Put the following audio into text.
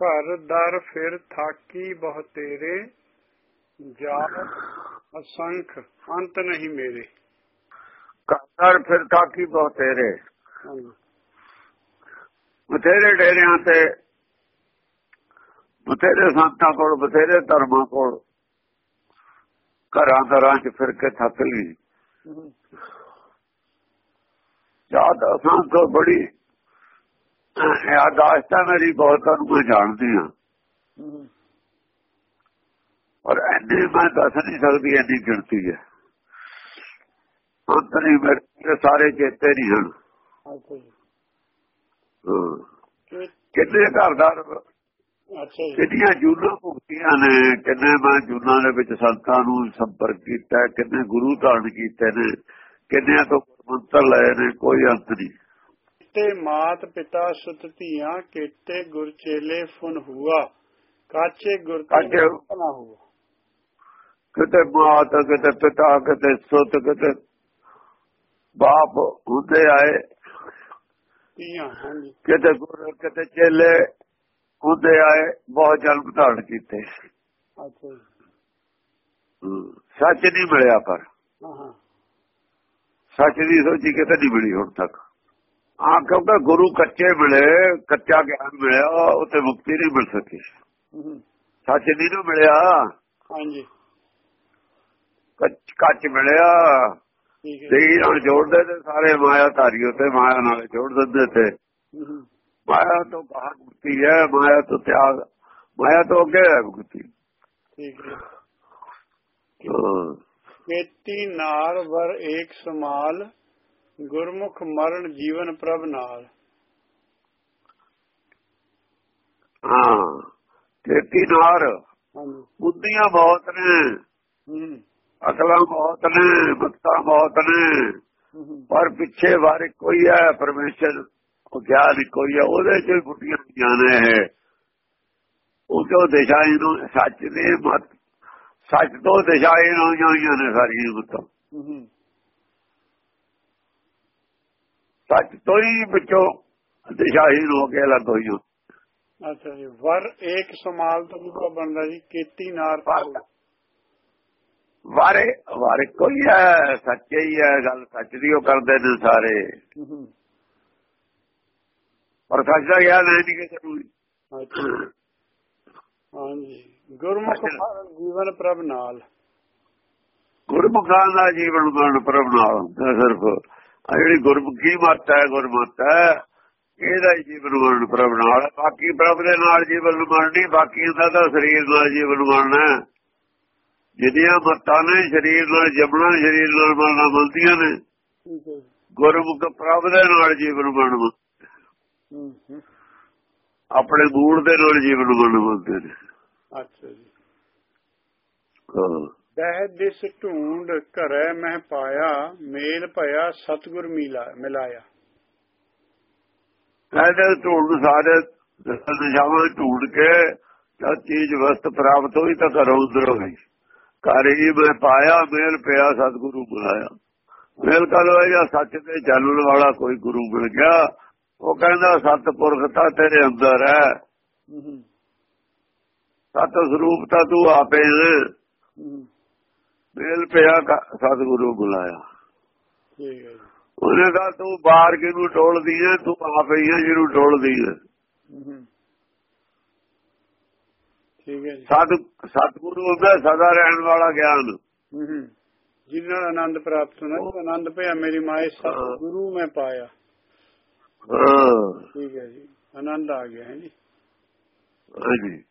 ਘਰ ਦਰ ਫਿਰ ਥਾਕੀ ਬਹੁ ਤੇਰੇ ਜਾਤ ਅਸੰਖ ਅੰਤ ਨਹੀਂ ਮੇਰੇ। ਘਰ ਫਿਰ ਥਾਕੀ ਬਹੁਤ ਤੇਰੇ। ਹਾਂਜੀ। ਬਥੇਰੇ ਡੇਰਿਆਂ ਤੇ ਬਥੇਰੇ ਸੰਤਾਂ ਕੋਲ ਬਥੇਰੇ ਧਰਮਾਂ ਕੋਲ। ਘਰਾਂ ਘਰਾਂ ਚ ਫਿਰ ਕੇ ਥੱਕ ਲਈ ਜਾਤ ਅਸਾਂ ਬੜੀ ਯਾਦਾਸ਼ਤਾਂ ਮੇਰੀ ਬਹੁਤਾਂ ਨੂੰ ਜਾਣਦੀ ਹਾਂ। ਔਰ ਐਨੀ ਮੈਂ ਦੱਸ ਨਹੀਂ ਸਕਦੀ ਐਨੀ ਗਿਣਤੀ ਹੈ। ਨਹੀਂ ਮੇਰੇ ਸਾਰੇ ਚੇਤੇ ਨਹੀਂ ਹਨ। ਕਿੰਨੇ ਘਰਦਾਰ ਅੱਛਾ ਜੀ। ਕਿੰਨੀਆਂ ਜੂਨਾਂ ਭੁਗਤੀਆਂ ਨੇ ਕਿੰਨੇ ਮੈਂ ਜੂਨਾਂ ਦੇ ਵਿੱਚ ਸੰਤਾਂ ਨੂੰ ਸੰਪਰਕ ਕੀਤਾ ਕਿੰਨੇ ਗੁਰੂ ਧਾਰਨ ਕੀਤੇ ਨੇ ਕਿੰਨਿਆਂ ਤੋਂ ਮੰਤਰ ਲਏ ਨੇ ਕੋਈ ਅੰਤ ਨਹੀਂ। ਤੇ ਮਾਤ ਪਿਤਾ ਸੁਤ ਧੀਆਂ ਕੀਤੇ ਗੁਰ ਚੇਲੇ ਫੁਨ ਹੁਆ ਕਾਚੇ ਗੁਰ ਕਾਚੇ। ਨਾ ਹੁਆ। ਕਿਤੇ ਮਾਤ ਕਿਤੇ ਪਿਤਾ ਕਿਤੇ ਸੁੱਤ ਕਿਤੇ ਬਾਪ ਹੁੰਦੇ ਆਏ। ਧੀਆਂ ਹਾਂਜੀ। ਕਿਤੇ ਗੁਰ ਕਿਤੇ ਚੇਲੇ ਹੁੰਦੇ ਆਏ ਬਹੁਤ ਜਨਮ ਧਾਰਨ ਕੀਤੇ। ਸੱਚ ਨਹੀਂ ਮਿਲਿਆ ਪਰ। ਸੱਚ ਦੀ ਸੋਚੀ ਕਿਤੇ ਨਹੀਂ ਮਿਲੀ ਹੁਣ ਤੱਕ। ਆ ਕਿਉਂਕਿ ਗੁਰੂ ਕੱਚੇ ਮਿਲੇ ਕੱਚਾ ਗਿਆਨ ਮਿਲਿਆ ਉਤੇ ਮੁਕਤੀ ਨਹੀਂ ਮਿਲ ਸਕੀ। ਸੱਚ ਨਹੀਂ ਨੂੰ ਮਿਲਿਆ। ਹਾਂਜੀ। ਕੱਚ ਕੱਚ ਮਿਲਿਆ। ਦੇਹੀ ਨਾਲ ਜੋੜਦੇ ਤੇ ਸਾਰੇ ਮਾਇਆ ਧਾਰੀ ਉਤੇ ਮਾਇਆ ਨਾਲ ਜੋੜ ਦਿੰਦੇ ਤੇ। ਮਾਇਆ ਤੋਂ ਬਾਹਰ ਮੁਕਤੀ ਹੈ ਮਾਇਆ ਤੋਂ ਤਿਆਗ ਮਾਇਆ ਤੋਂ ਅੱਗੇ ਹੈ ਮੁਕਤੀ। ਠੀਕ ਹੈ। ਕੀਤੀ ਨਾਰ ਵਰ ਏਕ ਸਮਾਲ ਗੁਰਮੁਖ ਮਰਨ ਜੀਵਨ ਪ੍ਰਭ ਨਾਲ। ਹਾਂ ਤੇਤੀ ਨਾਰ ਬੁੱਧੀਆਂ ਬਹੁਤ ਨੇ। ਅਕਲਾਂ ਬਹੁਤ ਨੇ ਬਖਤਾਂ ਬਹੁਤ ਨੇ। ਪਰ ਪਿੱਛੇ ਵਾਰ ਕੋਈ ਹੈ ਪਰਮੇਸ਼ਰ ਉਹ ਗਿਆਨ ਕੋਈ ਹੈ ਉਹਦੇ ਚ ਗੁੱਟੀਆਂ ਹੋਈਆਂ ਨੇ ਇਹ। ਉਹ ਤੋਂ ਦਿਸ਼ਾ ਇਹਨੂੰ ਸੱਚ ਦੇ ਮਤ ਸੱਚ ਤੋਂ ਦਿਸ਼ਾ ਇਹਨੂੰ ਹੋਈਆਂ ਨੇ ਸਾਰੀਆਂ ਮਤਾਂ ਸੱਚ ਤੋਂ ਹੀ ਵਿੱਚੋਂ ਦਿਸ਼ਾਹੀਨ ਹੋ ਕੇ ਅਲੱਗ ਹੋਈਆਂ ਅੱਛਾ ਜੀ ਵਰ ਏਕ ਸਮਾਲ ਤੋਂ ਕੀ ਬਣਦਾ ਜੀ ਕੀਤੀ ਨਾਰ ਵਾਰੇ। ਵਾਰੇ ਕੋਈ ਹੈ ਸੱਚੇ ਹੀ ਹੈ ਗੱਲ ਸੱਚ ਦੀ ਉਹ ਕਰਦੇ ਨੇ ਸਾਰੇ। ਪਰ ਸੱਚ ਦਾ ਗਿਆਨ ਹੈ ਨਹੀਂ ਕਿਸੇ ਨੂੰ ਹਾਂਜੀ। ਗੁਰਮੁਖ ਜੀਵਨ ਪ੍ਰਭ ਨਾਲ। ਗੁਰਮੁਖਾਂ ਦਾ ਜੀਵਨ ਮਰਨ ਪ੍ਰਭ ਨਾਲ ਸਿਰਫ ਆ ਜਿਹੜੀ ਗੁਰਮੁਖੀ ਮੱਤ ਹੈ ਗੁਰਮਤ ਹੈ ਇਹਦਾ ਹੀ ਜੀਵਨ ਮਰਨ ਪ੍ਰਭ ਨਾਲ। ਬਾਕੀ ਪ੍ਰਭ ਦੇ ਨਾਲ ਜੀਵਨ ਮਰਨ ਬਾਕੀ ਦਾ ਤਾਂ ਸਰੀਰ ਨਾਲ ਜੀਵਨ ਮਰਨਾ ਹੈ। ਜਿਹਦੀਆਂ ਮੱਤਾਂ ਨੇ ਸਰੀਰ ਨਾਲ ਜੰਮਣਾ ਸਰੀਰ ਨਾਲ ਮਰਨਾ ਮਿਲਦੀਆਂ ਨੇ। ਗੁਰਮੁਖ ਪ੍ਰਭ ਦੇ ਨਾਲ ਜੀਵਨ ਮਰਨ ਆਪਣੇ ਮੂਲ ਦੇ ਨਾਲ ਜੀਵਨ ਮਰਨ ਮਿਲਦੇ ਨੇ। ਅੱਛਾ ਜੀ। ਹਾਂ। ਬਹਿ ਦਿਸ ਢੂੰਡ ਘਰੈ ਮੈਂ ਪਾਇਆ ਮੇਲ ਭਇਆ ਸਤਗੁਰ ਮਿਲਾ ਮਿਲਾਇਆ। ਇਹਦੇ ਢੂੰਡ ਸਾਰੇ ਦਿਸ਼ਾਵਾਂ ਢੂੰਡ ਕੇ ਜਦ ਚੀਜ਼ ਵਸਤ ਪ੍ਰਾਪਤ ਹੋਈ ਤਾਂ ਘਰੋਂ ਉਧਰ ਹੋ ਗਈ ਘਰ ਹੀ ਮੈਂ ਪਾਇਆ ਮੇਲ ਪਿਆ ਸਤਿਗੁਰੂ ਬੁਲਾਇਆ। ਮੇਲ ਕਲ ਹੋਇਆ ਸੱਚ ਤੇ ਚੱਲਣ ਵਾਲਾ ਕੋਈ ਗੁਰੂ ਮਿਲ ਗਿਆ? ਉਹ ਕਹਿੰਦਾ ਸਤਪੁਰਖ ਤਾਂ ਤੇਰੇ ਅੰਦਰ ਹੈ। ਸਤ ਸਰੂਪ ਤਾਂ ਤੂੰ ਆਪੇ ਮੇਲ ਪਿਆ ਸਤਿਗੁਰੂ ਬੁਲਾਇਆ। ਠੀਕ ਹੈ ਜੀ। ਉਹਨੇ ਕਹਾ ਤੂੰ ਬਾਹਰ ਕਿਹਨੂੰ ਟੋਲਦੀ ਹੈ ਤੂੰ ਆਪੇ ਹੀ ਹੈ ਜਿਹਨੂੰ ਟੋਲਦੀ ਹਮ, ਠੀਕ ਹੈ ਸਤ ਸਤਿਗੁਰੂ ਹੁੰਦਾ ਸਦਾ ਰਹਿਣ ਵਾਲਾ ਗਿਆਨ। ਜਿਹਦੇ ਨਾਲ ਆਨੰਦ ਪ੍ਰਾਪਤ ਹੋਣਾ ਆਨੰਦ ਭਇਆ ਮੇਰੀ ਮਾਏ ਸਤਿਗੁਰੂ ਮੈਂ ਪਾਇਆ। ਠੀਕ ਹੈ ਜੀ। ਆਨੰਦ ਆ ਗਿਆ ਹੈ ਜੀ। ਹਾਂਜੀ।